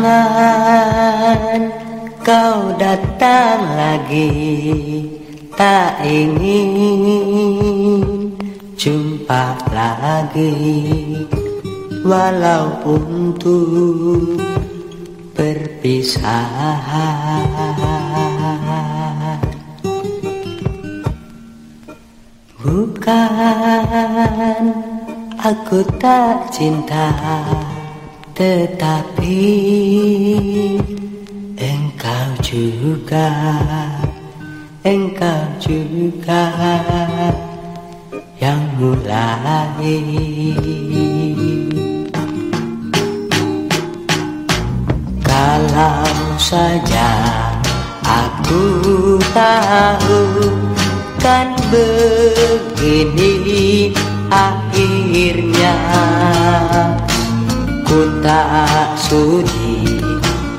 Jangan kau datang lagi. Tak ingin jumpa lagi. Walaupun tuh perpisahan Bukan aku tak cinta tetapi engkau juga Engkau juga yang mulai. Kalau saja aku tahu kan begini akhirnya Ku tak sudi,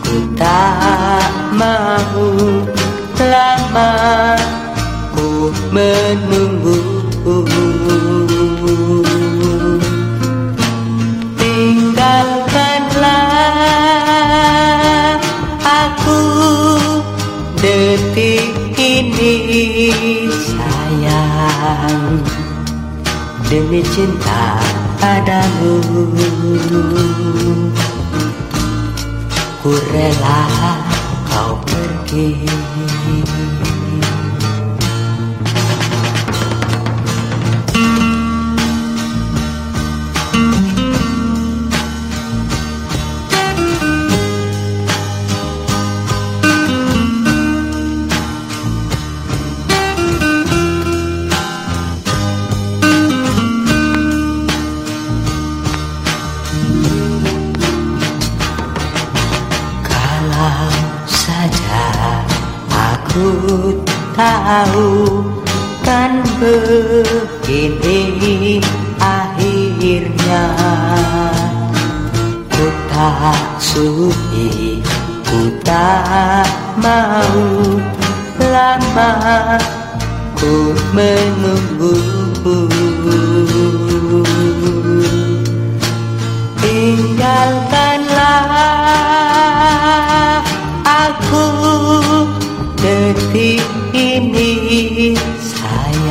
ku tak mau lama ku menunggu. Tinggalkanlah aku detik ini sayang Demi cinta padamu Ku rela kau pergi aku tahu kan begini akhirnya. Ku tak sudi, ku tak mau lama ku menunggu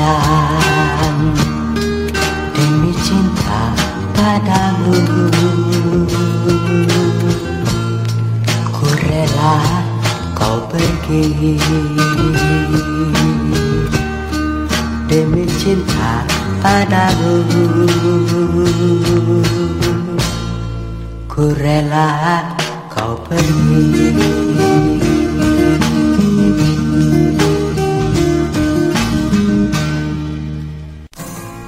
sayang Demi cinta padamu. Ku rela kau pergi. Demi cinta padamu. Ku rela kau pergi